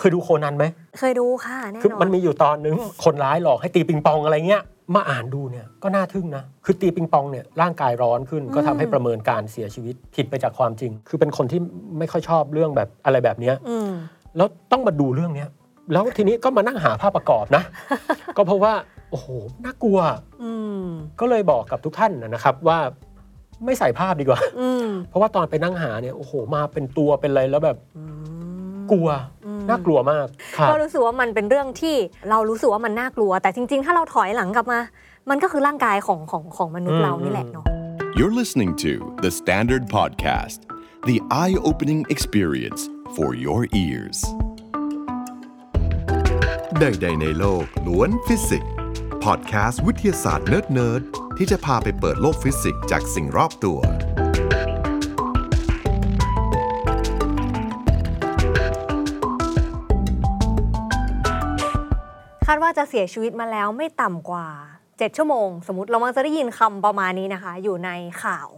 เคยดูโคนันไหมเคยดูค่ะแน่คือนอนมันมีอยู่ตอนนึงคนร้ายหลอกให้ตีปิงปองอะไรเงี้ยมาอ่านดูเนี่ยก็น่าทึ่งนะ คือตีปิงปองเนี่ยร่างกายร้อนขึ้น ก็ทำให้ประเมินการเสียชีวิตผิดไปจากความจริง คือเป็นคนที่ไม่ค่อยชอบเรื่องแบบอะไรแบบเนี้ยอืมแล้วต้องมาดูเรื่องเนี้ยแล้วทีนี้ก็มานั่งหาภาพประกอบนะ ก็เพราะว่า โอ้โหน่ากลัวอืมก็เลยบอกกับทุกท่านนะครับว่าไม่ใส่ภาพดีกว่าอืมเพราะว่าตอนไปนั่งหาเนี่ยโอ้โหมาเป็นตัวเป็นอะไรแล้วแบบอืมกลัวอืม น่ากลัวมากครับก็รู้สึกว่ามันเป็นเรื่องที่เรารู้สึกว่ามันน่ากลัว แต่จริง ๆ ถ้าเราถอยหลังกลับมา มันก็คือร่างกายของของของมนุษย์เรานี่แหละเนาะ You're listening to The Standard Podcast, the eye opening experience for your ears. ใดๆในโลกล้วนฟิสิกส์พอดแคสต์วิทยาศาสตร์เนิร์ดๆที่จะพาไปเปิดโลกฟิสิกส์จากสิ่งรอบตัวาดว่าจะเสียชีวิตมาแล้วไม่ต่ำกว่า 7 ชั่วโมง สมมติเรามักจะได้ยินคำประมาณนี้นะคะ อยู่ในข่าว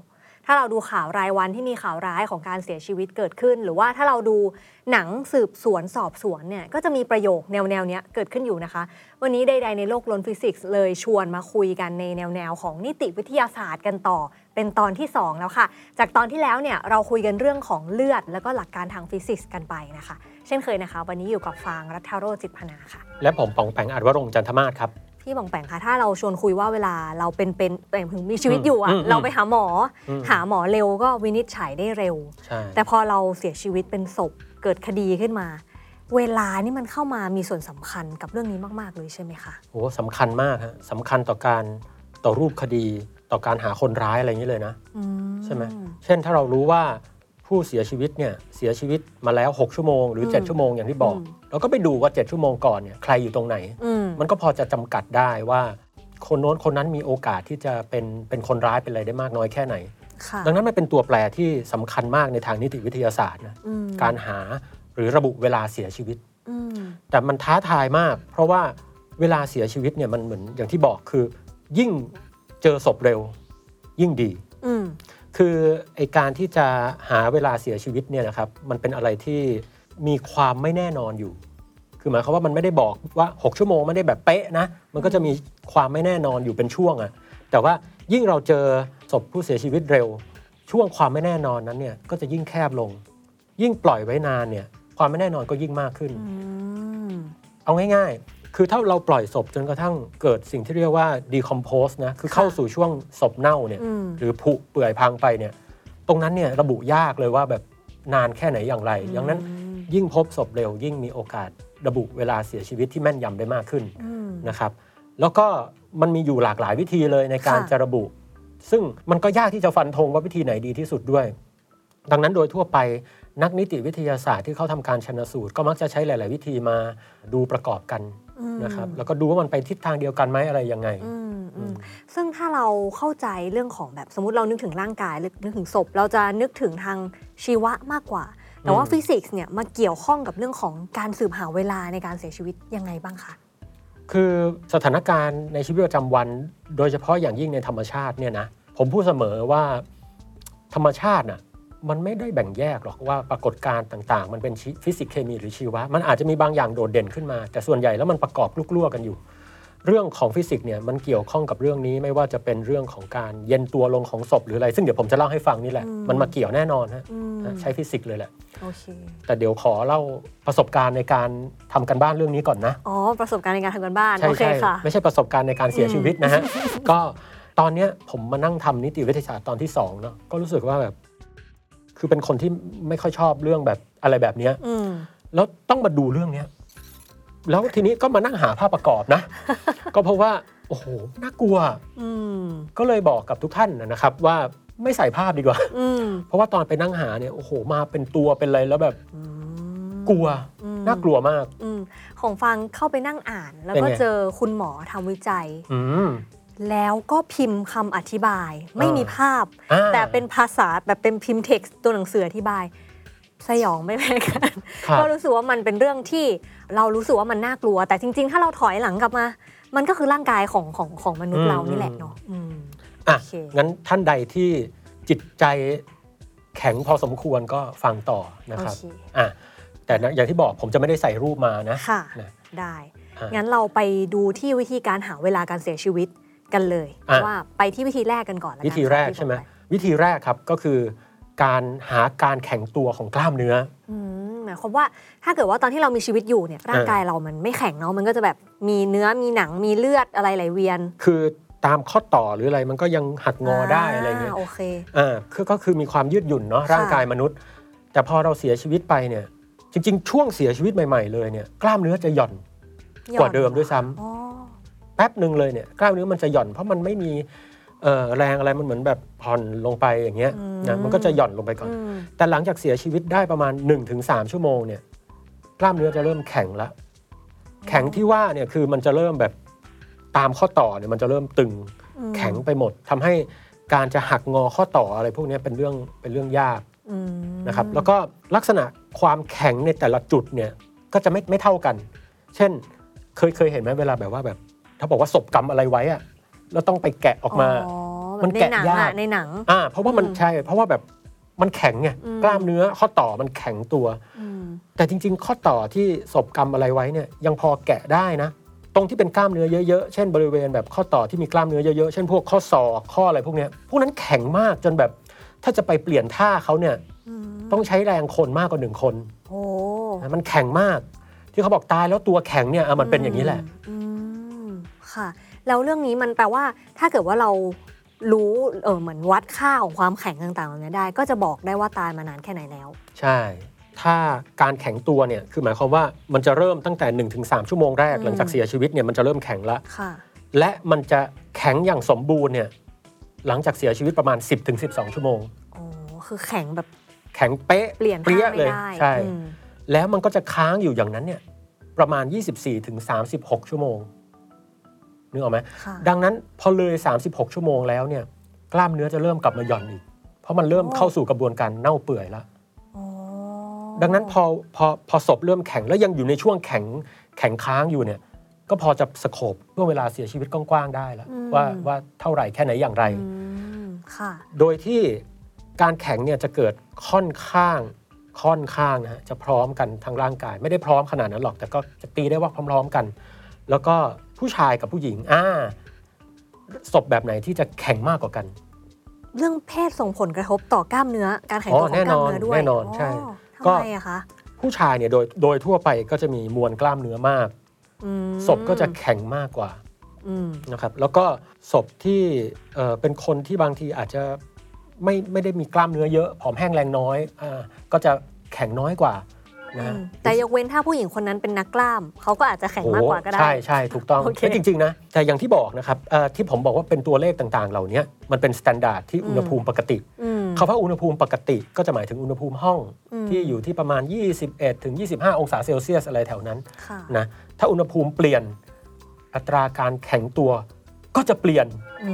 ถ้าเราดูข่าวรายวันที่มีข่าวร้ายของการเสียชีวิตเกิดขึ้น หรือว่าถ้าเราดูหนังสืบสวนสอบสวนเนี่ยก็จะมีประโยคแนวแนวๆเนี้ยเกิดขึ้นอยู่นะคะ วันนี้ใดๆในโลกล้วนฟิสิกส์เลยชวนมาคุยกันในแนวแนวๆของนิติวิทยาศาสตร์กันต่อ เป็นตอนที่ 2 แล้วค่ะ จากตอนที่แล้วเนี่ยเราคุยกันเรื่องของเลือด แล้วก็หลักการทางฟิสิกส์กันไปนะคะ เช่นเคยนะคะ วันนี้อยู่กับฟางรัฐโรจิตพนาค่ะ และผมปองแปงอัดวรงค์จันทมาศครับ พี่บองแปงคะถ้าเราชวนคุยว่าเวลาเราเป็นเป็นเป็นถึงมีชีวิตอยู่อือะมอืมเราไปหาหมออม หาหมอเร็วก็วินิจฉัยได้เร็ว ใช่ แต่พอเราเสียชีวิตเป็นศพเกิดคดีขึ้นมา เวลานี่มันเข้ามามีส่วนสำคัญกับเรื่องนี้มากๆเลยใช่ไหมคะโอ้สำคัญมากฮะสำคัญต่อการต่อรูปคดี ต่อการหาคนร้ายอะไรอย่างนี้เลยนะ อืใช่ไหม เช่นถ้าเรารู้ว่าผู้เสียชีวิตเนี่ยเสียชีวิตมาแล้ว 6 ชั่วโมงหรือ 7 ชั่วโมงอย่างที่บอก เราก็ไปดูว่า 7 ชั่วโมงก่อนเนี่ยใครอยู่ตรงไหนอืมมันก็พอจะจำกัดได้ว่า คนโน้นคนนั้นมีโอกาสที่จะเป็นเป็นคนร้ายเป็นอะไรได้มากน้อยแค่ไหนค่ะดังนั้นมันเป็นตัวแปรที่สำคัญมากในทางนิติวิทยาศาสตร์นะอืมการหาหรือระบุเวลาเสียชีวิตอืมแต่มันท้าทายมาก เพราะว่าเวลาเสียชีวิตเนี่ยมันเหมือนอย่างที่บอกคือ ยิ่งเจอศพเร็ว ยิ่งดีอืมคือไอการที่จะหาเวลาเสียชีวิตเนี่ยนะครับ มันเป็นอะไรที่มีความไม่แน่นอนอยู่ คือหมายความว่ามันไม่ได้บอกว่า 6 ชั่วโมงไม่ได้แบบเป๊ะนะ มันก็จะมีความไม่แน่นอนอยู่เป็นช่วงอะแต่ว่ายิ่งเราเจอศพผู้เสียชีวิตเร็ว ช่วงความไม่แน่นอนนั้นเนี่ยก็จะยิ่งแคบลง ยิ่งปล่อยไว้นานเนี่ยความไม่แน่นอนก็ยิ่งมากขึ้นอืมเอาง่ายๆ คือถ้าเราปล่อยศพจนกระทั่งเกิดสิ่งที่เรียกว่า decompose นะ คือเข้าสู่ช่วงศพเน่าเนี่ยอืมหรือผุเปื่อยพังไปเนี่ย ตรงนั้นเนี่ยระบุยากเลยว่าแบบนานแค่ไหนอย่างไร ดังนั้นยิ่งพบศพเร็วยิ่งมีโอกาส ระบุเวลาเสียชีวิตที่แม่นยำได้มากขึ้นอืมนะครับแล้วก็มันมีอยู่หลากหลายวิธีเลยในการค่ะจะระบุ ซึ่งมันก็ยากที่จะฟันธงว่าวิธีไหนดีที่สุดด้วย ดังนั้นโดยทั่วไปนักนิติวิทยาศาสตร์ที่เขาทำการชนสูตร ก็มักจะใช้หลาย ๆ วิธีมาดูประกอบกันอืมนะครับแล้วก็ดูว่ามันไปทิศทางเดียวกันไหมอะไรยังไงอืมอืมซึ่งถ้าเราเข้าใจเรื่องของแบบสมมติเรานึกถึงร่างกายหรือนึกถึงศพ เราจะนึกถึงทางชีวะมากกว่า แต่ว่าอืมฟิสิกส์เนี่ยมาเกี่ยวข้องกับเรื่องของการสืบหาเวลาในการเสียชีวิตยังไงบ้างคะคือสถานการณ์ในชีวิตประจำวัน โดยเฉพาะอย่างยิ่งในธรรมชาติเนี่ยนะผมพูดเสมอว่าธรรมชาติน่ะมันไม่ได้แบ่งแยกหรอกว่าปรากฏการณ์ต่างๆ มันเป็นชีฟิสิกส์เคมีหรือชีวะ มันอาจจะมีบางอย่างโดดเด่นขึ้นมา แต่ส่วนใหญ่แล้วมันประกอบคลุกๆกันอยู่ เรื่องของฟิสิกส์เนี่ยมันเกี่ยวข้องกับเรื่องนี้ไม่ว่าจะเป็นเรื่องของการเย็นตัวลงของศพหรืออะไร ซึ่งเดี๋ยวผมจะเล่าให้ฟังนี่แหละอืมมันมาเกี่ยวแน่นอนฮะอืมใช้ฟิสิกส์เลยแหละโอเคแต่เดี๋ยวขอเล่าประสบการณ์ในการทำการบ้านเรื่องนี้ก่อนนะอ๋อประสบการณ์ในการทำการบ้านใช่โอเคใช่ค่ะไม่ใช่ประสบการณ์ในการเสียชีวิตนะฮะก็ตอนเนี้ยผมมานั่งทำนิติวิทยาศาสตร์ตอนที่สองเนาะก็รู้สึกว่าแบบคือเป็นคนที่ไม่ค่อยชอบเรื่องแบบอะไรแบบเนี้ยอืมแล้วต้องมาดูเรื่องเนี้ย แล้วทีนี้ก็มานั่งหาภาพประกอบนะ ก็เพราะว่า โอ้โห น่ากลัวอืมก็เลยบอกกับทุกท่านนะครับว่าไม่ใส่ภาพดีกว่าอืมเพราะว่าตอนไปนั่งหาเนี่ยโอ้โห มาเป็นตัวเป็นอะไรแล้วแบบอืมกลัวอืมน่ากลัวมากอืมของฟังเข้าไปนั่งอ่าน แล้วเป็นก็ไงเจอคุณหมอทำวิจัยอืมแล้วก็พิมพ์คำอธิบาย ไม่มีภาพอ่าแต่เป็นภาษาแบบเป็นพิมพ์เท็กซ์ตัวหนังสืออธิบาย สยองไม่แพ้กันครับ ก็รู้สึกว่ามันเป็นเรื่องที่เรารู้สึกว่ามันน่ากลัว แต่จริง ๆ ถ้าเราถอยหลังกลับมา มันก็คือร่างกายของของของมนุษย์เรานี่แหละเนาะอืม อะ โอเค งั้นท่านใดที่จิตใจแข็งพอสมควรก็ฟังต่อนะครับโอเคอะแต่แต่นะอย่างที่บอกผมจะไม่ได้ใส่รูปมานะค่ะ นะได้ อะ งั้นเราไปดูที่วิธีการหาเวลาการเสียชีวิตกันเลย อะ ว่าไปที่วิธีแรกกันก่อนละกันวิธีแรกค่ะที่ใช่ไหมบอกปวิธีแรกครับก็คือ การหาการแข็งตัวของกล้ามเนื้ออืมหมายความว่าถ้าเกิดว่าตอนที่เรามีชีวิตอยู่เนี่ยร่างกายเรามันไม่แข็งเนาะมันก็จะแบบมีเนื้อมีหนังมีเลือดอะไรไหลเวียน คือตามข้อต่อหรืออะไรมันก็ยังหักงอได้อะไรเงี้ยโอเคอ่าคือก็คือมีความยืดหยุ่นเนาะค่ะร่างกายมนุษย์ แต่พอเราเสียชีวิตไปเนี่ยจริง ๆ ช่วงเสียชีวิตใหม่ๆเลยเนี่ยกล้ามเนื้อจะหย่อนกว่าเดิมด้วยซ้ำอ๋อแป๊บหนึ่งเลยเนี่ยกล้ามเนื้อมันจะหย่อนเพราะมันไม่มี เอ่อแรงอะไรมันเหมือนแบบผ่อนลงไปอย่างเงี้ยนะมันก็จะหย่อนลงไปก่อนอืมแต่หลังจากเสียชีวิตได้ประมาณ 1-3 ชั่วโมงเนี่ยกล้ามเนื้อจะเริ่มแข็งละแข็งที่ว่าเนี่ยคือมันจะเริ่มแบบตามข้อต่อเนี่ยมันจะเริ่มตึงอืมแข็งไปหมดทำให้การจะหักงอข้อต่ออะไรพวกเนี้ยเป็นเรื่องเป็นเรื่องยากอืมนะครับแล้วก็ลักษณะความแข็งในแต่ละจุดเนี่ยก็จะไม่ไม่เท่ากัน เช่นเคยเคยเห็นไหมเวลาแบบว่าแบบ ถ้าบอกว่าศพกรรมอะไรไว้อะ แล้วต้องไปแกะออกมาอ๋อมันแบบแกะในหนังยาอะกในหนังอ่าเพราะว่ามันอืมใช่ เพราะว่าแบบมันแข็งไงอืมกล้ามเนื้อข้อต่อมันแข็งตัวอืมแต่จริง ๆ ข้อต่อที่ศพกรรมอะไรไว้เนี่ยยังพอแกะได้นะ ตรงที่เป็นกล้ามเนื้อเยอะๆ เช่นบริเวณแบบข้อต่อที่มีกล้ามเนื้อเยอะๆ เช่นพวกข้อศอกข้ออะไรพวกเนี้ยพวกนั้นแข็งมากจนแบบถ้าจะไปเปลี่ยนท่าเขาเนี่ยอืมต้องใช้แรงคนมากกว่าหนึ่งคนโอ้นะมันแข็งมาก ที่เขาบอกตายแล้วตัวแข็งเนี่ยอะมันเป็นอย่างนี้แหละอืมค่ะ แล้วเรื่องนี้มันแปลว่าถ้าเกิดว่าเรารู้เออเหมือนวัดค่าของความแข็งต่างๆเหล่านี้ได้ ก็จะบอกได้ว่าตายมานานแค่ไหนแล้ว ใช่ ถ้าการแข็งตัวเนี่ยคือหมายความว่ามันจะเริ่มตั้งแต่ 1-3 ชั่วโมงแรกอืมหลังจากเสียชีวิตเนี่ยมันจะเริ่มแข็งละค่ะและมันจะแข็งอย่างสมบูรณ์เนี่ยหลังจากเสียชีวิตประมาณ 10-12 ชั่วโมงโอ้คือแข็งแบบแข็งเป๊ะเปลี่ยนเปรี้ยท่าไม่เลยได้ใช่อืมแล้วมันก็จะค้างอยู่อย่างนั้นเนี่ยประมาณ 24-36 ชั่วโมง นึกออกไหมค่ะดังนั้นพอเลย 36 ชั่วโมงแล้วเนี่ยกล้ามเนื้อจะเริ่มกลับมาหย่อนอีก เพราะมันเริ่มโอ้เข้าสู่กระบวนการเน่าเปื่อยแล้วอ๋อดังนั้นพอพอพอศพเริ่มแข็งแล้วยังอยู่ในช่วงแข็งแข็งค้างอยู่เนี่ยก็พอจะสโคบเมื่อเวลาเสียชีวิตกว้างๆได้แล้วว่าว่าเท่าไหร่แค่ไหนอย่างไรอืมค่ะโดยที่การแข็งเนี่ยจะเกิดค่อนข้างค่อนข้างนะฮะจะพร้อมกันทางร่างกาย ไม่ได้พร้อมขนาดนั้นหรอก แต่ก็จะตีได้ว่าพร้อม ๆกัน แล้วก็ ผู้ชายกับผู้หญิงอ่าศพแบบไหนที่จะแข็งมากกว่ากัน เรื่องเพศส่งผลกระทบต่อกล้ามเนื้อ การแข็งอ๋อตัวของกล้ามเนื้อด้วยแน่นอนแน่นอนใช่ทำก็ไมอะคะผู้ชายเนี่ยโดยโดยทั่วไปก็จะมีมวลกล้ามเนื้อมากอืมศพก็จะแข็งมากกว่าอืมนะครับแล้วก็ศพที่เอ่อเป็นคนที่บางทีอาจจะไม่ไม่ได้มีกล้ามเนื้อเยอะผอมแห้งแรงน้อยอ่าก็จะแข็งน้อยกว่า นะฮะแต่ยกเว้นถ้าผู้หญิงคนนั้นเป็นนักกล้าม เขาก็อาจจะแข็งมากกว่าก็ได้ ใช่ใช่ถูกต้องโอเคไม่จริง ๆ นะ แต่อย่างที่บอกนะครับเอ่อที่ผมบอกว่าเป็นตัวเลขต่างๆ เหล่านี้มันเป็น standard ที่อุณหภูมิปกติอืมคำว่าอุณหภูมิปกติก็จะหมายถึงอุณหภูมิห้องอืมที่อยู่ที่ประมาณ 21ถึง25 องศาเซลเซียสอะไรแถวนั้นค่ะนะถ้าอุณหภูมิเปลี่ยนอัตราการแข็งตัวก็จะเปลี่ยนอื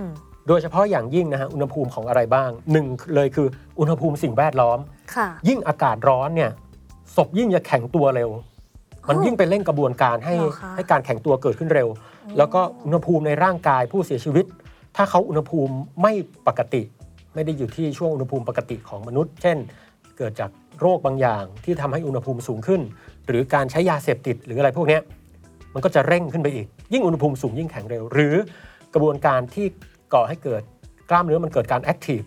มโดยเฉพาะอย่างยิ่งนะฮะอุณหภูมิของอะไรบ้างหนึ่งเลยคืออุณหภูมิสิ่งแวดล้อมค่ะยิ่งอากาศร้อนเนี่ย ศพยิ่งจะแข็งตัวเร็ว มันยิ่งไปเร่งกระบวนการให้เหรอคะ ให้การแข็งตัวเกิดขึ้นเร็ว แล้วก็อุณหภูมิในร่างกายผู้เสียชีวิต ถ้าเขาอุณหภูมิไม่ปกติ ไม่ได้อยู่ที่ช่วงอุณหภูมิปกติของมนุษย์ เช่น เกิดจากโรคบางอย่างที่ทำให้อุณหภูมิสูงขึ้น หรือการใช้ยาเสพติดหรืออะไรพวกเนี้ยมันก็จะเร่งขึ้นไปอีก ยิ่งอุณหภูมิสูงยิ่งแข็งเร็ว หรือกระบวนการที่ก่อให้เกิดกล้ามเนื้อมันเกิดการ active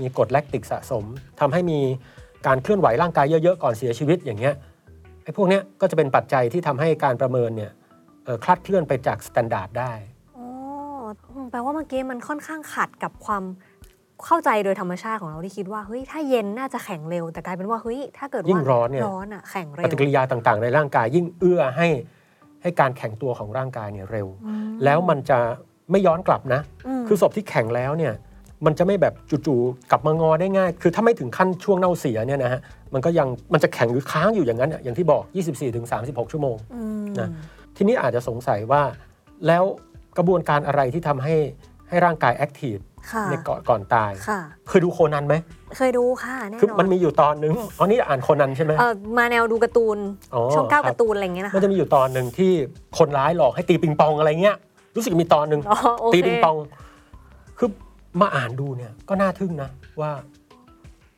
มีกรดแลคติกสะสมทำให้มี การเคลื่อนไหวร่างกายเยอะๆก่อนเสียชีวิตอย่างเงี้ยไอ้พวกเนี้ยก็จะเป็นปัจจัยที่ทำให้การประเมินเนี่ยเอ่อคลาดเคลื่อนไปจาก standard ได้อ๋ออืมแปลว่าเมื่อกี้มันค่อนข้างขัดกับความเข้าใจโดยธรรมชาติของเราที่คิดว่าเฮ้ยถ้าเย็นน่าจะแข็งเร็วแต่กลายเป็นว่าเฮ้ยถ้าเกิดว่ายิ่งร้อนเนี่ยร้อนอะแข็งเร็วปฏิกิริยาต่างๆ ในร่างกายยิ่งเอื้อให้ให้การแข็งตัวของร่างกายเนี่ยเร็ว แล้วมันจะไม่ย้อนกลับนะมคือศพที่แข็งแล้วเนี่ย มันจะไม่แบบจู่ๆกลับมางอได้ง่าย คือถ้าไม่ถึงขั้นช่วงเน่าเสียเนี่ยนะฮะมันก็ยังมันจะแข็งหรือค้างอยู่อย่างนั้นอะอย่างที่บอก 24-36 ชั่วโมงอืมนะทีนี้อาจจะสงสัยว่า แล้วกระบวนการอะไรที่ทำให้ให้ร่างกายแอคทีฟค่ะในก่อนก่อนตายค่ะเคยดูโคนันไหม เคยดูค่ะแน่คือนอมันนมีอยู่ตอนหนึงอ๋อนี่อ่านโคนันใช่ไหมเออมาแนวดูการ์ตูนอ๋อช่องเก้าครับการ์ตูนอะไรอย่างเงี้ยนะคะมันจะมีอยู่ตอนหนึ่งที่คนร้ายหลอกให้ตีปิงปองอะไรเงี้ย รู้สึกมีตอนหนึ่งอ๋อโอเคตีปิงปอง คือ มาอ่านดูเนี่ยก็น่าทึ่งนะว่า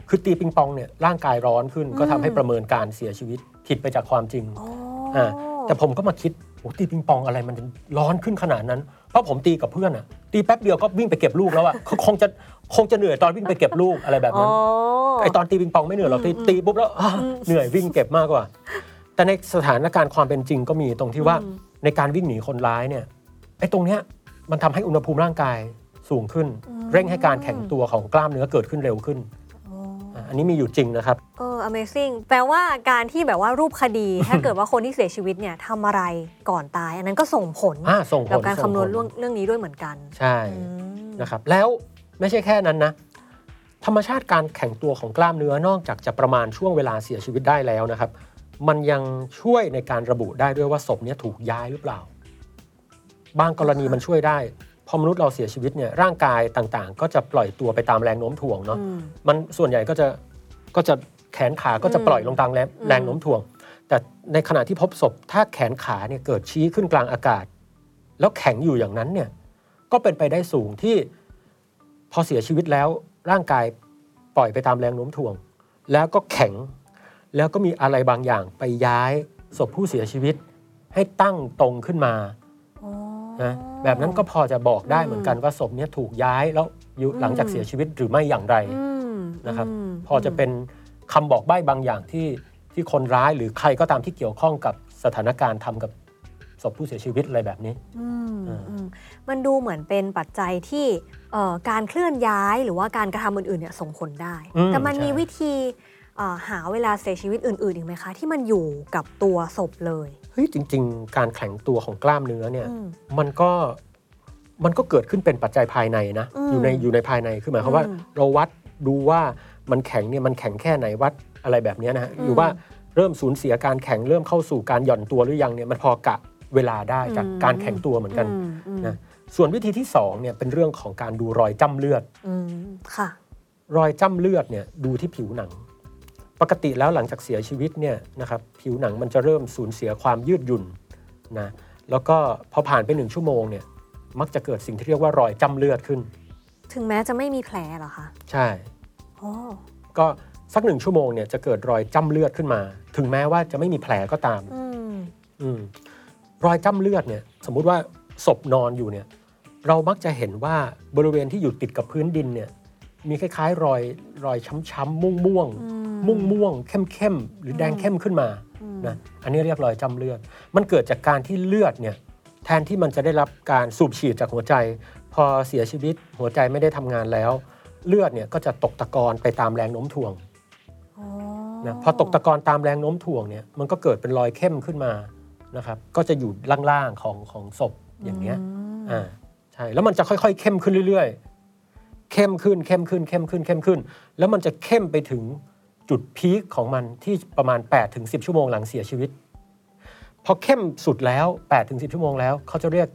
คือตีปิงปองเนี่ยร่างกายร้อนขึ้น ก็ทำให้ประเมินการเสียชีวิตผิดไปจากความจริงอ๋ออ่าแต่ผมก็มาคิดโอ้ตีปิงปองอะไรมันร้อนขึ้นขนาดนั้น เพราะผมตีกับเพื่อนอะตีแป๊บเดียวก็วิ่งไปเก็บลูกแล้วอะคือคงจะคงจะเหนื่อยตอนวิ่งไปเก็บลูกอะไรแบบอ๋อนั้นไอตอนตีปิงปองไม่เหนื่อยหรอกตีตีปุ๊บแล้วอ่าเหนื่อยวิ่งเก็บมากกว่า แต่ในสถานการณ์ความเป็นจริงก็มีตรงที่ว่าในการวิ่งหนีคนร้ายเนี่ยไอ้ตรงเนี้ยมันทำให้อุณหภูมิร่างกาย สูงขึ้น เร่งให้การแข็งตัวของกล้ามเนื้อเกิดขึ้นเร็วขึ้นอ๋ออะอันนี้มีอยู่จริงนะครับเออ amazing แปลว่าการที่แบบว่ารูปคดี ถ้าเกิดว่าคนที่เสียชีวิตเนี่ยทำอะไรก่อนตาย อันนั้นก็ส่งผลอ่าส่งผลกับการส่งคำนวณผลเรื่องเรื่องนี้ด้วยเหมือนกัน ใช่อืมนะครับ แล้วไม่ใช่แค่นั้นนะ ธรรมชาติการแข็งตัวของกล้ามเนื้อนอกจากจะประมาณช่วงเวลาเสียชีวิตได้แล้วนะครับ มันยังช่วยในการระบุได้ด้วยว่าศพเนี้ถูกย้ายหรือเปล่า บางกรณีมันช่วยได้ พอมนุษย์เราเสียชีวิตเนี่ยร่างกายต่างๆ ก็จะปล่อยตัวไปตามแรงโน้มถ่วงเนาะอืมมันส่วนใหญ่ก็จะก็จะแขนขาก็จะปล่อยลงตามแรงอืมแรงโน้มถ่วง แต่ในขณะที่พบศพถ้าแขนขาเนี่ยเกิดชี้ขึ้นกลางอากาศ แล้วแข็งอยู่อย่างนั้นเนี่ยก็เป็นไปได้สูงที่พอเสียชีวิตแล้วร่างกายปล่อยไปตามแรงโน้มถ่วง แล้วก็แข็ง แล้วก็มีอะไรบางอย่างไปย้ายศพผู้เสียชีวิต ให้ตั้งตรงขึ้นมาอ๋อ นะแบบนั้นก็พอจะบอกได้เหมือนกันว่าศพเนี้ถูกย้ายแล้วอยู่หลังจากเสียชีวิตหรือไม่อย่างไรอืมนะครับมพอจะเป็นคำบอกใบ้บางอย่างที่ที่คนร้ายหรือใครก็ตามที่เกี่ยวข้องกับสถานการณ์ทำกับศพผู้เสียชีวิตอะไรแบบนี้อืมอ่าอืมมันดูเหมือนเป็นปัจจัยที่เอ่อการเคลื่อนย้ายหรือว่าการกระทำอื่นๆเนี่ยส่งผลได้อืมแต่มันใช่มีวิธีเอ่อหาเวลาเสียชีวิตอื่นๆอีกไหมคะ ที่มันอยู่กับตัวศพเลย เฮ้ยจริง ๆ การแข็งตัวของกล้ามเนื้อเนี่ยอืมมันก็มันก็เกิดขึ้นเป็นปัจจัยภายในนะอืมอยู่ในอยู่ในภายในคือหมายความว่าอืมเราวัดดูว่ามันแข็งเนี่ยมันแข็งแค่ไหนวัดอะไรแบบเนี้ยนะฮะอืมหรือว่าเริ่มสูญเสียการแข็งเริ่มเข้าสู่การหย่อนตัวหรือยังเนี่ยมันพอกะเวลาได้จากการแข็งตัวเหมือนกันมอืมนะส่วนวิธีที่สองเนี่ยเป็นเรื่องของการดูรอยจ้ำเลือดอืมค่ะ รอยจ้ำเลือดเนี่ยดูที่ผิวหนัง ปกติแล้วหลังจากเสียชีวิตเนี่ยนะครับผิวหนังมันจะเริ่มสูญเสียความยืดหยุ่นนะแล้วก็พอผ่านไปหนึ่งชั่วโมงเนี่ยมักจะเกิดสิ่งที่เรียกว่ารอยจ้ำเลือดขึ้น ถึงแม้จะไม่มีแผลเหรอคะใช่อ๋อก็สักหนึ่งชั่วโมงเนี่ยจะเกิดรอยจ้ำเลือดขึ้นมา ถึงแม้ว่าจะไม่มีแผลก็ตามอืมอืมรอยจ้ำเลือดเนี่ยสมมุติว่าศพนอนอยู่เนี่ยเรามักจะเห็นว่าบริเวณที่อยู่ติดกับพื้นดินเนี่ยมีคล้ายๆ รอยรอยช้ำๆม่วงม่วงๆ ม่วงม่วงๆเข้มเข้มๆหรือแดงเข้มขึ้นมานะอันนี้เรียกรอยจ้ำเลือด มันเกิดจากการที่เลือดเนี่ยแทนที่มันจะได้รับการสูบฉีดจากหัวใจ พอเสียชีวิตหัวใจไม่ได้ทำงานแล้ว เลือดเนี่ยก็จะตกตะกอนไปตามแรงโน้มถ่วงอ๋อนะพอตกตะกอนตามแรงโน้มถ่วงเนี่ยมันก็เกิดเป็นรอยเข้มขึ้นมานะครับก็จะอยู่ล่างๆของของศพอย่างเงี้ยอ่าใช่แล้วมันจะค่อยๆ เข้มขึ้นเรื่อยๆ เข้มขึ้นเข้มขึ้นเข้มขึ้นเข้มขึ้น แล้วมันจะเข้มไปถึง จุดพีคของมันที่ประมาณ8ถึง10ชั่วโมงหลังเสียชีวิต พอเข้มสุดแล้ว8ถึง10ชั่วโมงแล้ว เขาจะเรียก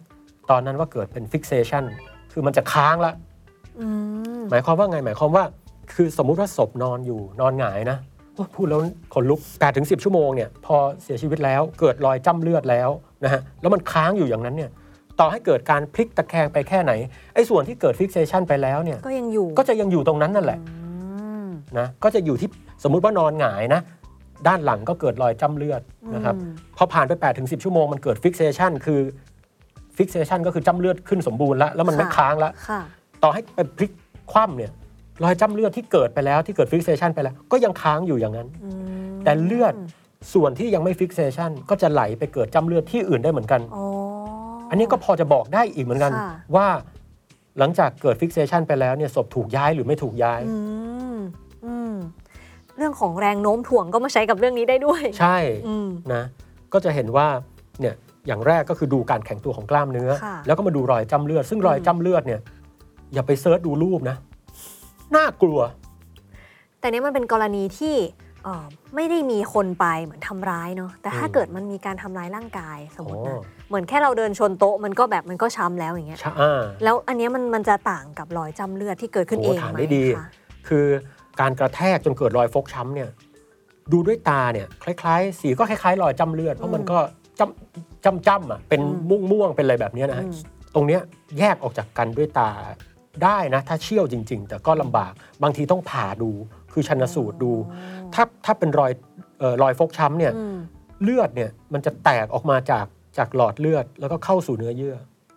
ตอนนั้นว่าเกิดเป็น fixation คือมันจะค้างละอืมหมายความว่าไงหมายความว่า คือสมมุติว่าศพนอนอยู่นอนหงายนะโอ้พูดแล้วขนลุก8ถึง10 ชั่วโมงเนี่ยพอเสียชีวิตแล้วเกิดรอยจ้ำเลือดแล้วนะฮะแล้วมันค้างอยู่อย่างนั้นเนี่ยต่อให้เกิดการพลิกตะแคงไปแค่ไหนไอ้ส่วนที่เกิดฟิกเซชันไปแล้วเนี่ยก็ยังอยู่ก็จะยังอยู่ตรงนั้นนั่นแหละอืมนะก็จะอยู่ที่ สมมุติว่านอนหงายนะ ด้านหลังก็เกิดรอยจ้ำเลือดนะครับอืมพอผ่านไป8ถึง10ชั่วโมงมันเกิด fixation คือ fixation ก็คือจ้ำเลือดขึ้นสมบูรณ์แล้วแล้วมันไม่ค่ะค้างแล้วค่ะต่อให้ไปพลิกคว่ำเนี่ยรอยจ้ำเลือดที่เกิดไปแล้วที่เกิด fixation ไปแล้ว ก็ยังค้างอยู่อย่างนั้นอืมแต่เลือดส่วนที่ยังไม่ fixation ก็จะไหลไปเกิดจ้ำเลือดที่อื่นได้เหมือนกันอ๋ออันนี้ก็พอจะบอกได้อีกเหมือนกันค่ะว่าหลังจากเกิด fixation ไปแล้วเนี่ยศพถูกย้ายหรือไม่ถูกย้ายอืมอืม เรื่องของแรงโน้มถ่วงก็มาใช้กับเรื่องนี้ได้ด้วย ใช่อืมนะก็จะเห็นว่าเนี่ยอย่างแรกก็คือดูการแข็งตัวของกล้ามเนื้อ ค่ะแล้วก็มาดูรอยจ้ำเลือด ซึ่งรอยจ้ำเลือดเนี่ยอย่าไปเซิร์ชดูรูปนะน่ากลัว แต่เนี้ยมันเป็นกรณีที่เอ่อไม่ได้มีคนไปเหมือนทำร้ายเนาะแต่ถ้าอืม เกิดมันมีการทำร้ายร่างกายสมมติอ๋นะอเหมือนแค่เราเดินชนโต๊ะมันก็แบบมันก็ช้ำแล้วอย่างเงี้ยใช่อ่า แล้วอันเนี้ยมันมันจะต่างกับรอยจำเลือดที่เกิดขึ้นโอ้เองถามไหมได้ดี คะ คือ การกระแทกจนเกิดรอยฟกช้ำเนี่ยดูด้วยตาเนี่ยคล้ายๆ สีก็คล้ายๆรอยจ้ำเลือดเพราะมันก็จ้ำจ้ำจ้ำๆอะเป็นม่วงม่วงๆเป็นอะไรแบบเนี้ยนะฮะอืมตรงเนี้ยแยกออกจากกันด้วยตาได้นะถ้าเชี่ยวจริง ๆ แต่ก็ลำบากบางทีต้องผ่าดูคือชันสูตรดู ถ้าถ้าเป็นรอยเอ่อรอยฟกช้ำเนี่ยอืมเลือดเนี่ยมันจะแตกออกมาจากจากหลอดเลือดแล้วก็เข้าสู่เนื้อเยื่อ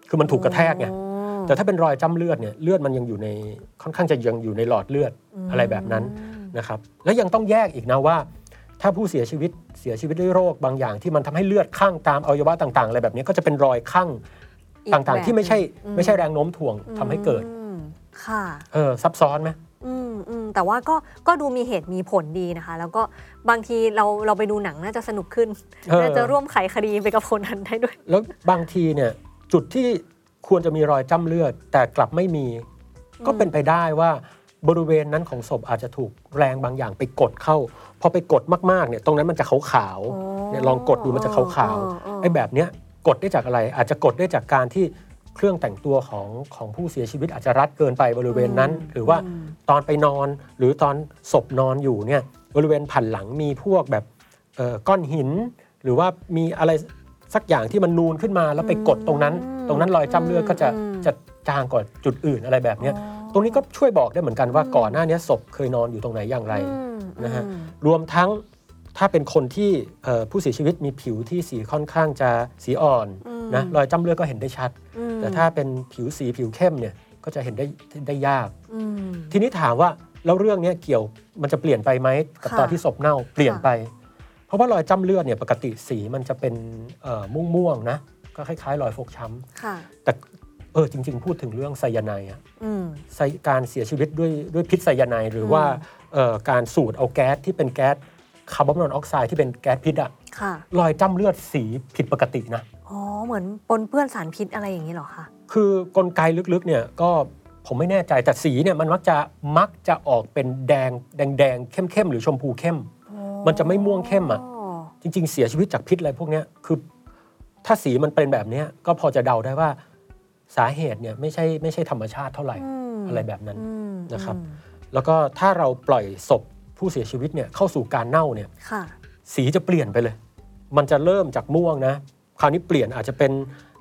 คือมันถูกกระแทกไงอ๋อ แต่ถ้าเป็นรอยจ้ำเลือดเนี่ยเลือดมันยังอยู่ในค่อนข้างจะยังอยู่ในหลอดเลือดอะไรแบบนั้นนะครับแล้วยังต้องแยกอีกนะว่า ถ้าผู้เสียชีวิตเสียชีวิตด้วยโรคบางอย่างที่มันทำให้เลือดข้างตามอวัยวะต่างๆ อะไรแบบนี้ก็จะเป็นรอยข้างอีกต่างๆ ที่ไม่ใช่แบบหนึ่งไม่ใช่แรงโน้มถ่วงทำให้เกิดอืมค่ะเออซับซ้อนไหมอืมอืมแต่ว่าก็ก็ดูมีเหตุมีผลดีนะคะ แล้วก็บางทีเราเราไปดูหนังน่าจะสนุกขึ้นเออน่าจะร่วมไขคดีไปกับคนนั้นได้ด้วย แล้วบางทีเนี่ยจุดที่ ควรจะมีรอยจ้ำเลือด แต่กลับไม่มี ก็เป็นไปได้ว่าบริเวณนั้นของศพอาจจะถูกแรงบางอย่างไปกดเข้าพอไปกดมากๆเนี่ยตรงนั้นมันจะขาวอ๋อๆเนี่ยลองกดดูมันจะขาวเออเออๆไอ้แบบเนี้ยกดได้จากอะไร อาจจะกดได้จากการที่เครื่องแต่งตัวของของผู้เสียชีวิตอาจจะรัดเกินไปบริเวณนั้น หรือว่าตอนไปนอนหรือตอนศพนอนอยู่เนี่ยบริเวณผันหลังมีพวกแบบเอ่อก้อนหิน หรือว่ามีอะไร สักอย่างที่มันนูนขึ้นมาแล้วไปกดตรงนั้น ตรงนั้นรอยจ้ำเลือดก็จะจะจางกว่าจุดอื่นอะไรแบบเนี้ยตรงนี้ก็ช่วยบอกได้เหมือนกันว่าก่อนหน้านี้ศพเคยนอนอยู่ตรงไหนอย่างไรอืมนะฮะอืมรวมทั้งถ้าเป็นคนที่เอ่อผู้เสียชีวิตมีผิวที่สีค่อนข้างจะสีอ่อนนะรอยจ้ำเลือดก็เห็นได้ชัดอืมแต่ถ้าเป็นผิวสีผิวเข้มเนี่ยก็จะเห็นได้ได้ยากอืมทีนี้ถามว่าแล้วเรื่องเนี้ยเกี่ยวมันจะเปลี่ยนไปไหมกับค่ะตอนที่ศพเน่าเปลี่ยนค่ะไปเพ ราะว่ารอยจ้ำเลือดเนี่ยปกติสีมันจะเป็นเอ่อม่วงๆนะ ก็คล้ายๆ รอยฟกช้ำค่ะแต่เออจริง ๆ พูดถึงเรื่องไซยาไนด์อะอืมไซการเสียชีวิตด้วยด้วยพิษไซยาไนด์หรือว่าเอ่อการสูดเอาแก๊สที่เป็นแก๊สคาร์บอนมอนอกไซด์ที่เป็นแก๊สพิษอะค่ะรอยจ้ำเลือดสีผิดปกตินะอ๋อเหมือนปนเปื้อนสารพิษอะไรอย่างนี้เหรอคะคือกลไกลึกๆเนี่ยก็ผมไม่แน่ใจแต่สีเนี่ยมันมักจะมักจะออกเป็นแดงแดงแดงเข้มเข้มๆหรือชมพูเข้ม มันจะไม่ม่วงเข้มอะจริง ๆ เสียชีวิตจากพิษอะไรพวกเนี้ยคือ ถ้าสีมันเป็นแบบเนี้ยก็พอจะเดาได้ว่าสาเหตุเนี่ยไม่ใช่ไม่ใช่ธรรมชาติเท่าไหร่มอะไรแบบนั้นอืมนะครับอืมแล้วก็ถ้าเราปล่อยศพผู้เสียชีวิตเนี่ยเข้าสู่การเน่าเนี่ยค่ะสีจะเปลี่ยนไปเลย มันจะเริ่มจากม่วงนะ คราวนี้เปลี่ยนอาจจะเป็น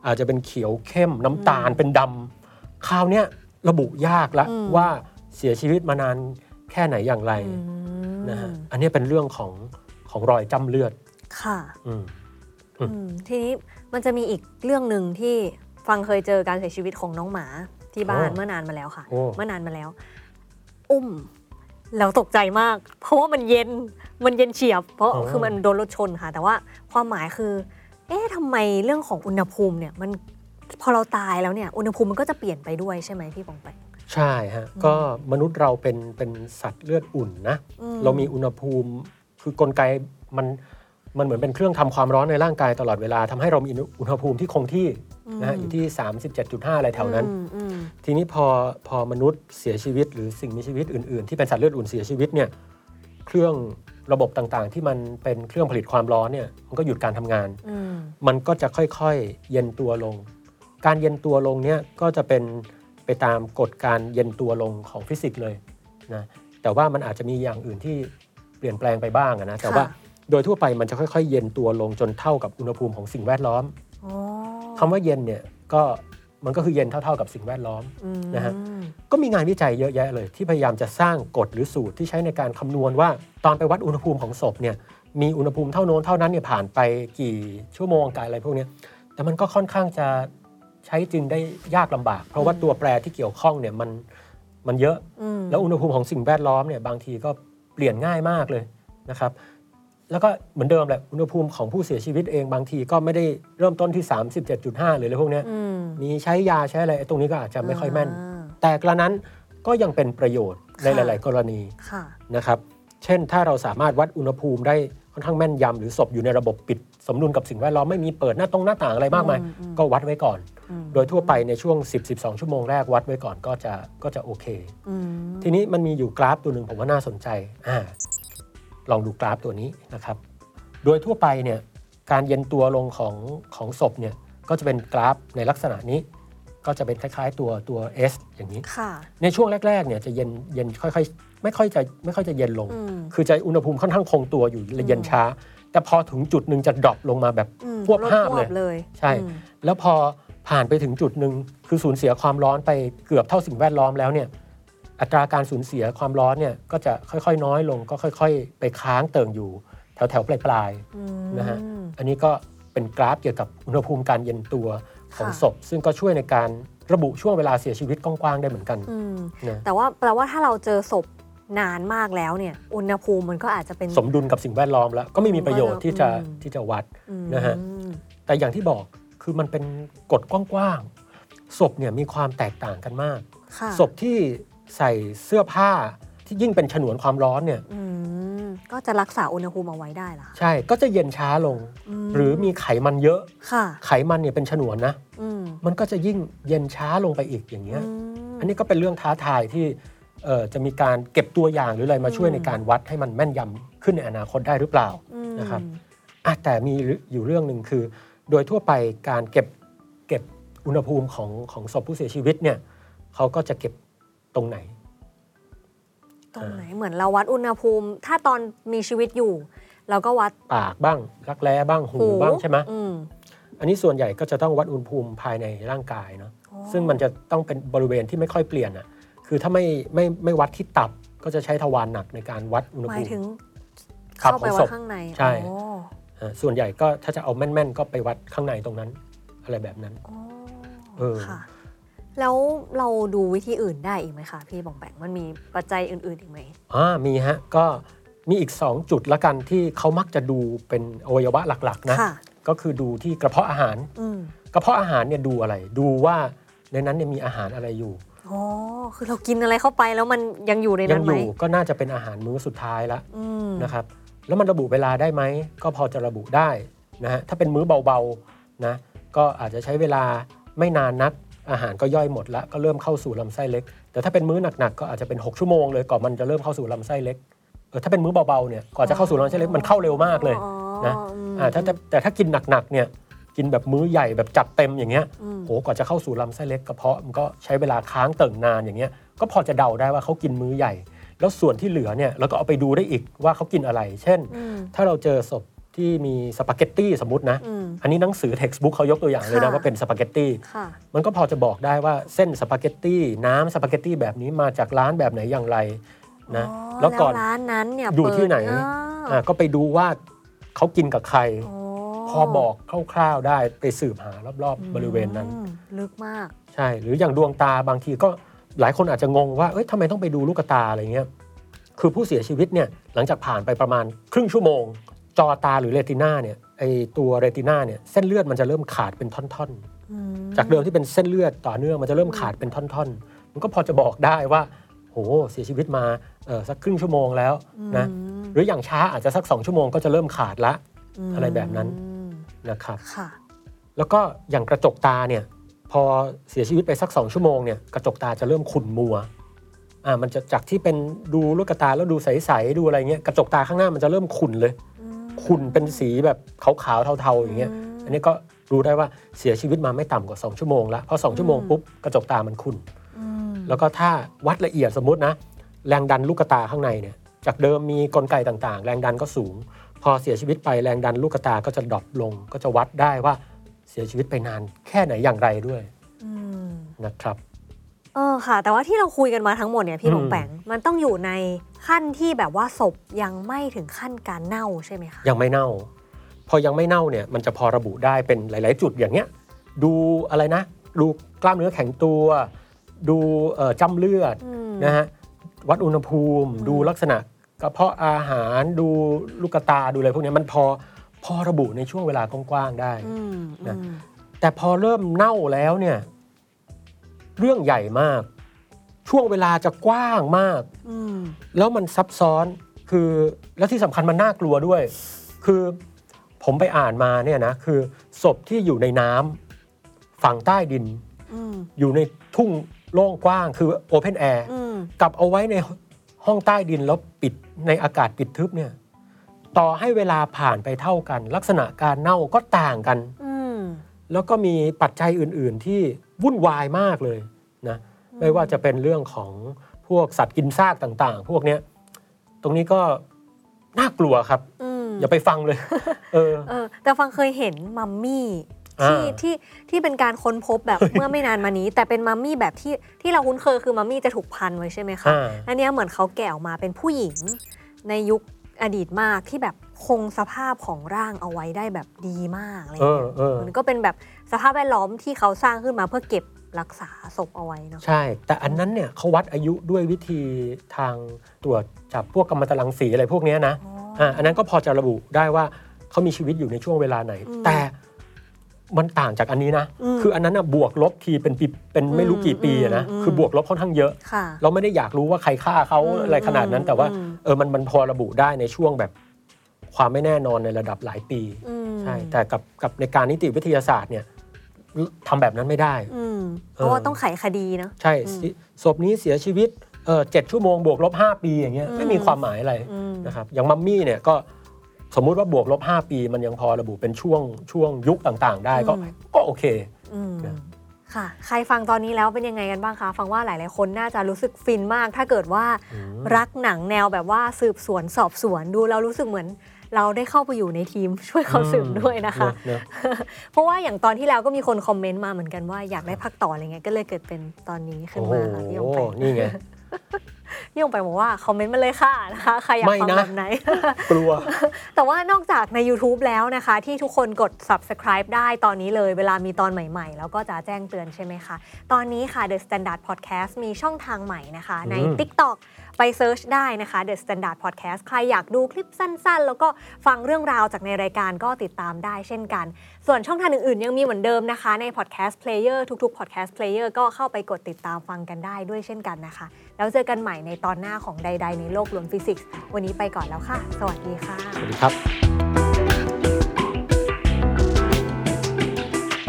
อาจจะเป็นเขียวเข้มน้ำตาลเป็นดำคราวเนี้ยระบุยากละอืมว่าเสียชีวิตมานานแค่ไหนอย่างไรอืม นะฮะอันนี้เป็นเรื่องของของรอยจ้ำเลือด ค่ะอืม อืมทีนี้มันจะมีอีกเรื่องหนึ่งที่ฟังเคยเจอการเสียชีวิตของน้องหมาที่บ้านโอ้เมื่อนานมาแล้วค่ะ โอ้ เมื่อนานมาแล้ว อุ้มแล้วตกใจมาก เพราะว่ามันเย็นมันเย็นเฉียบ เพราะคือมันโดนรถชนค่ะ แต่ว่าความหมายคือ เอ๊ะทำไมเรื่องของอุณหภูมิเนี่ยมันพอเราตายแล้วเนี่ยอุณหภูมิมันก็จะเปลี่ยนไปด้วยใช่ไหมพี่ปองแปง ใช่ฮะก็มนุษย์เราเป็นเป็นสัตว์เลือดอุ่นนะอืมเรามีอุณหภูมิคือกลไกมันมันเหมือนเป็นเครื่องทำความร้อนในร่างกายตลอดเวลาทำให้เรามีอุณหภูมิที่คงที่นะฮะอยู่ที่ 37.5 อะไรแถวนั้นอืมอืมทีนี้พอพอมนุษย์เสียชีวิต หรือสิ่งมีชีวิตอื่นๆ ที่เป็นสัตว์เลือดอุ่นเสียชีวิตเนี่ยเครื่องระบบต่างๆ ที่มันเป็นเครื่องผลิตความร้อนเนี่ยมันก็หยุดการทำงานอืมมันก็จะค่อยๆ เย็นตัวลง การเย็นตัวลงเนี่ยก็จะเป็นไป ตามกฎการเย็นตัวลงของฟิสิกส์เลยนะแต่ว่ามันอาจจะมีอย่างอื่นที่เปลี่ยนแปลงไปบ้างอะนะแต่ว่าโดยทั่วไปมันจะค่อยๆ เย็นตัวลงจนเท่ากับอุณหภูมิของสิ่งแวดล้อมอ๋อคำว่าเย็นเนี่ยก็มันก็คือเย็นเท่า ๆกับสิ่งแวดล้อมอืมนะฮะก็มีงานวิจัยเยอะแยะเลย ที่พยายามจะสร้างกฎหรือสูตรที่ใช้ในการคำนวณว่า ตอนไปวัดอุณหภูมิของศพเนี่ยมีอุณหภูมิเท่าโน้นเท่านั้นเนี่ยผ่านไปกี่ชั่วโมงกายอะไรพวกเนี้ยแต่มันก็ค่อนข้างจะ ใช้จริงได้ยากลำบาก เพราะว่าตัวแปรที่เกี่ยวข้องเนี่ยมันมันเยอะอืมแล้วอุณหภูมิของสิ่งแวดล้อมเนี่ยบางทีก็เปลี่ยนง่ายมากเลยนะครับแล้วก็เหมือนเดิมแหละอุณหภูมิของผู้เสียชีวิตเองบางทีก็ไม่ได้เริ่มต้นที่ 37.5 หรืออะไรพวกเนี้ยอืมมีใช้ยาใช้อะไรไอ้ตรงนี้ก็อาจจะไม่ค่อยแม่นอ่าแต่กระนั้นก็ยังเป็นประโยชน์ในหค่ะลาย ๆ กรณีค่ะนะครับ เช่นถ้าเราสามารถวัดอุณหภูมิได้ค่อนข้างแม่นยำหรือศพอยู่ในระบบปิด สมดุลกับสิ่งแวดล้อมไม่มีเปิดหน้าตรงหน้าต่างอะไรมากมายอืมอืมก็วัดไว้ก่อนอืมโดยทั่วไปในช่วง 10-12 ชั่วโมงแรกวัดไว้ก่อนก็จะก็จะโอเคอืมทีนี้มันมีอยู่กราฟตัวหนึ่งผมว่าน่าสนใจอ่าลองดูกราฟตัวนี้นะครับ โดยทั่วไปเนี่ยการเย็นตัวลงของของศพเนี่ยก็จะเป็นกราฟในลักษณะนี้ ก็จะเป็นคล้าย ๆ ตัวตัว S อย่างนี้ค่ะในช่วงแรกๆเนี่ยจะเย็นเย็นค่อยๆไม่ค่อยจะไม่ค่อยจะเย็นลงอืมคือจะอุณหภูมิค่อนข้างคงตัวอยู่เย็นช้า แต่พอถึงจุดหนึ่งจะดรอปลงมาแบบอืมพวบลดห้าบพเลยเลย ใช่อืมแล้วพอผ่านไปถึงจุดหนึ่งคือสูญเสียความร้อนไปเกือบเท่าสิ่งแวดล้อมแล้วเนี่ยอัตราการสูญเสียความร้อนเนี่ยก็จะค่อยๆ น้อยลงก็ค่อย ๆ ไปค้างเติ่งอยู่ แถวๆปลายๆอืมนะฮะอันนี้ก็เป็นกราฟเกี่ยวกับอุณหภูมิการเย็นตัวของค่ะศพ ซึ่งก็ช่วยในการระบุช่วงเวลาเสียชีวิตกว้างๆได้เหมือนกันอืมนะแต่ว่าแปลว่าถ้าเราเจอศพ นานมากแล้วเนี่ยอุณหภูมิมันก็อาจจะเป็น สมดุลกับสิ่งแวดล้อมแล้ว ก็ไม่มีประโยชน์ที่จะอืมที่จะวัดอืมนะฮะแต่อย่างที่บอกคือมันเป็นกฎกว้างๆศพเนี่ยมีความแตกต่างกันมากค่ะศพที่ใส่เสื้อผ้าที่ยิ่งเป็นฉนวนความร้อนเนี่ยอืมก็จะรักษาอุณหภูมิเอาไว้ได้ล่ะใช่ก็จะเย็นช้าลง หรือมีไขมันเยอะค่ะ ไขมันเนี่ยเป็นฉนวนนะอืมมันก็จะยิ่งเย็นช้าลงไปอีกอย่างเงี้ยมอันนี้ก็เป็นเรื่องท้าทายที่เอ่อ จะมีการเก็บตัวอย่างหรืออะไรมาช่วยอืมในการวัดให้มันแม่นยำขึ้นในอนาคตได้หรือเปล่าอืมนะครับอะแต่มีอยู่เรื่องหนึ่งคือ โดยทั่วไปการเก็บเก็บอุณหภูมิของของศพผู้เสียชีวิตเนี่ยเขาก็จะเก็บตรงไหน ตรงไหนเหมือนเราวัดอุณหภูมิ ถ้าตอนมีชีวิตอยู่ เราก็วัดปากบ้างรักแร้บ้างหูบ้างใช่ไหมอืมอันนี้ส่วนใหญ่ก็จะต้องวัดอุณหภูมิภายในร่างกายเนาะอ๋อซึ่งมันจะต้องเป็นบริเวณที่ไม่ค่อยเปลี่ยนอะ คือถ้าไม่ไม่ไม่วัดที่ตับก็จะใช้ทวารหนักในการวัดอุณหหมาภูยมิถึงครับเข้าไปของวัศดพข้างในใช่อ๋ออ่าส่วนใหญ่ก็ถ้าจะเอาแม่นๆ ก็ไปวัดข้างในตรงนั้น อะไรแบบนั้นอ๋อเออ ค่ะ แล้วเราดูวิธีอื่นได้อีกไหมคะพี่บองแบงมันมีปัจจัยอื่น ๆอีกไหมอ่ามีฮะ ก็มีอีก 2 จุดละกันที่เขามักจะดูเป็นอวัยวะหลักๆนะ ค่ะ ก็คือดูที่กระเพาะอาหาร อืมกระเพาะอาหารเนี่ยดูอะไร ดูว่าในนั้นเนี่ยมีอาหารอะไรอยู่ อ๋อคือเรากินอะไรเข้าไปแล้วมันยังอยู่ในยันั้นอไหมยู่ก็น่าจะเป็นอาหารมื้อสุดท้ายละอืมนะครับแล้วมันระบุเวลาได้ไหม ก็พอจะระบุได้นะฮะถ้าเป็นมื้อเบาๆนะก็อาจจะใช้เวลาไม่นานนัก อาหารก็ย่อยหมดแล้วก็เริ่มเข้าสู่ลำไส้เล็ก แต่ถ้าเป็นมื้อหนักๆก็อาจจะเป็น 6 ชั่วโมงเลยก่อนมันจะเริ่มเข้าสู่ลำไส้เล็กเออถ้าเป็นมื้อเบาๆเนี่ยก่อนจะเข้าสู่ลำไส้เล็กมันเข้าเร็วมากเลย อ๋อนะมอ่าถ้าแต่แต่ถ้ากินหนักๆเนี่ย กินแบบมื้อใหญ่แบบจัดเต็มอย่างเงี้ยอืมโหกว่าจะเข้าสู่ลำไส้เล็กกระเพาะมันก็ใช้เวลาค้างเติ่งนานอย่างเงี้ยก็พอจะเดาได้ว่าเขากินมื้อใหญ่ แล้วส่วนที่เหลือเนี่ยเราก็เอาไปดูได้อีกว่าเขากินอะไร เช่นอืมถ้าเราเจอศพที่มีสปาเกตตี้สมมตินะอืมอันนี้หนังสือ textbook เขายกตัวอย่างเลยนะค่ะว่าเป็นสปาเกตตี้ค่ะมันก็พอจะบอกได้ว่าเส้นสปาเกตตี้น้ำสปาเกตตี้แบบนี้มาจากร้านแบบไหนอย่างไรนะอ๋อแล้วก่อนร้านนั้นเนี่ยอยู่ที่ไหนเปิดอ่าก็ไปดูว่าเขากินกับใครอ๋อ พอบอกคร่าวๆได้ไปสืบหารอบๆ บริเวณนั้นอืมลึกมาก ใช่ หรืออย่างดวงตาบางทีก็หลายคนอาจจะงงว่าเอ้ยทำไมต้องไปดูลูกตาอะไรเงี้ยคือผู้เสียชีวิตเนี่ยหลังจากผ่านไปประมาณครึ่งชั่วโมง จอตาหรือเรตินาเนี่ยไอตัวเรตินาเนี่ยเส้นเลือดมันจะเริ่มขาดเป็นท่อนอืมๆจากเดิมที่เป็นเส้นเลือดต่อเนื่องมันจะเริ่มขาดเป็นท่อนๆ มันก็พอจะบอกได้ว่าโหเสียชีวิตมาเออสักครึ่งชั่วโมงแล้วนะอืมหรืออย่างช้าอาจจะสักสองชั่วโมงก็จะเริ่มขาดละ อะไรแบบนั้นอืม นะครับค่ะ แล้วก็อย่างกระจกตาเนี่ยพอเสียชีวิตไปสักสองชั่วโมงเนี่ยกระจกตาจะเริ่มขุ่นมัวอ่ามันจะจากที่เป็นดูลูกตาแล้วดูใสๆดูอะไรเงี้ยกระจกตาข้างหน้ามันจะเริ่มขุ่นเลย ขุ่นเป็นสีแบบขาวๆเทาๆอย่างเงี้ยอันนี้ก็รู้ได้ว่าเสียชีวิตมาไม่ต่ำกว่า 2 ชั่วโมงละพอ2ชั่วโมงปุ๊บกระจกตามันขุ่นอืมแล้วก็ถ้าวัดละเอียดสมมตินะ แรงดันลูกตาข้างในเนี่ยจากเดิมมีกลไกต่างๆ แรงดันก็สูง พอเสียชีวิตไปแรงดันลูกตาก็จะดรอปลง ก็จะวัดได้ว่าเสียชีวิตไปนานแค่ไหนอย่างไรด้วยอืมนะครับเออค่ะ แต่ว่าที่เราคุยกันมาทั้งหมดเนี่ยพี่อืมหลงแปงมันต้องอยู่ในขั้นที่แบบว่าศพยังไม่ถึงขั้นการเน่าใช่ไหมคะยังไม่เน่า พอยังไม่เน่าเนี่ยมันจะพอระบุได้เป็นหลาย ๆ จุดอย่างเงี้ย ดูอะไรนะ ดูกล้ามเนื้อแข็งตัว ดูเอ่อจ้ำเลือดอืมนะฮะวัดอุณหภูมิอืมดูลักษณะ กระเพาะอาหารดูลูกตาดูอะไรพวกเนี้ยมันพอพอระบุในช่วงเวลากว้างๆได้อืมนะอืมแต่พอเริ่มเน่าแล้วเนี่ยเรื่องใหญ่มาก ช่วงเวลาจะกว้างมากอืมแล้วมันซับซ้อนคือแล้วที่สำคัญมันน่ากลัวด้วย คือผมไปอ่านมาเนี่ยนะคือศพที่อยู่ในน้ำฝั่งใต้ดินอืมอยู่ในทุ่งโล่งกว้างคือโอเพนแอร์อืมกับเอาไว้ใน ห้องใต้ดินแล้วปิดในอากาศปิดทึบเนี่ยต่อให้เวลาผ่านไปเท่ากัน ลักษณะการเน่าก็ต่างกันอืมแล้วก็มีปัจจัยอื่น ๆ ที่วุ่นวายมากเลยนะไม่ว่าจะเป็นเรื่องของพวกสัตว์กินซากต่าง ๆ พวกเนี้ยตรงนี้ก็น่ากลัวครับอืมอย่าไปฟังเลยเออเออ แต่ฟังเคยเห็นมัมมี่ ที่อ่าที่ที่เป็นการค้นพบแบบเมื่อไม่นานมานี้ แต่เป็นมัมมี่แบบที่ที่เราคุ้นเคยคือมัมมี่จะถูกพันไว้ใช่ไหมคะอ่าอันเนี้ยเหมือนเขาแกะออกมาเป็นผู้หญิงในยุคอดีตมากที่แบบคงสภาพของร่างเอาไว้ได้แบบดีมากอะไรเอเงี้อยเออมันก็เป็นแบบสภาพแวดล้อมที่เขาสร้างขึ้นมาเพื่อเก็บรักษาศพเอาไว้เนาะใช่ แต่อันนั้นเนี่ยเขาวัดอายุด้วยวิธีทางตรวจจับพวกกัมมันตรังสีอะไรพวกเนี้ยนะอ๋ออ่อ่าอันนั้นก็พอจะระบุได้ว่าเขามีชีวิตอยู่ในช่วงเวลาไหนอืมแต่ มันต่างจากอันนี้นะอืมคืออันนั้นน่ะบวกลบทีเป็นปีเป็นไม่รู้กี่ปีอะนะอืมอืมคือบวกลบค่อนข้างเยอะค่ะเราไม่ได้อยากรู้ว่าใครฆ่าเขาอืมอะไรขนาดนั้นแต่ว่าอืมเออมันมันพอระบุได้ในช่วงแบบความไม่แน่นอนในระดับหลายปีอืมใช่แต่กับกับในการนิติวิทยาศาสตร์เนี่ยทำแบบนั้นไม่ได้อืมเพราะว่าต้องไขคดีเนาะใช่สิศพนี้เสียชีวิตเออเจ็ดชั่วโมงบวกลบ5ปีอย่างเงี้ยอืมไม่มีความหมายอะไรอืมนะครับอย่างมัมมี่เนี่ยก็ สมมุติว่าบวกลบ 5 ปีมันยังพอระบุเป็นช่วงช่วงยุคต่างๆ ได้ก็อืมก็โอเคอืมนะค่ะ ใครฟังตอนนี้แล้วเป็นยังไงกันบ้างคะ ฟังว่าหลาย ๆ คนน่าจะรู้สึกฟินมาก ถ้าเกิดว่าอืมรักหนังแนวแบบว่าสืบสวนสอบสวนดูแล้วรู้สึกเหมือนเราได้เข้าไปอยู่ในทีมช่วยเขาสืบด้วยนะคะเนอะเพราะว่าอย่างตอนที่แล้วก็มีคนคอมเมนต์มาเหมือนกันว่าอยากได้พักต่ออะไรเงี้ยก็เลยเกิดเป็นตอนนี้ขึ้นโอ้โหมาค่ะพี่ยงไปนี่ไง พี่ยงไปบอกว่าคอมเมนต์มาเลยค่ะนะคะใครอยากไม่ฟังนะแบบไหนกลัว แต่ว่านอกจากใน YouTube แล้วนะคะ ที่ทุกคนกด subscribe ได้ตอนนี้เลยเวลามีตอนใหม่ๆ แล้วก็จะแจ้งเตือนใช่ไหมคะ ตอนนี้ค่ะ The Standard Podcast มีช่องทางใหม่นะคะ ในอืม TikTok ไปเซิร์ชได้นะคะ The Standard Podcast ใครอยากดูคลิปสั้น ๆ แล้วก็ฟังเรื่องราวจากในรายการก็ติดตามได้เช่นกัน ส่วนช่องทางอื่น ๆ ยังมีเหมือนเดิมนะคะ ใน Podcast Player ทุก ๆ Podcast Player ก็เข้าไปกดติดตามฟังกันได้ด้วยเช่นกันนะคะ แล้วเจอกันใหม่ในตอนหน้าของใด ๆ ในโลกรวมฟิสิกส์วันนี้ไปก่อนแล้วค่ะ สวัสดีค่ะ สวัสดีครับ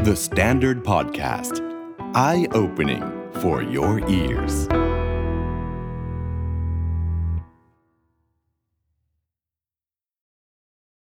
The Standard Podcast, eye opening for your ears.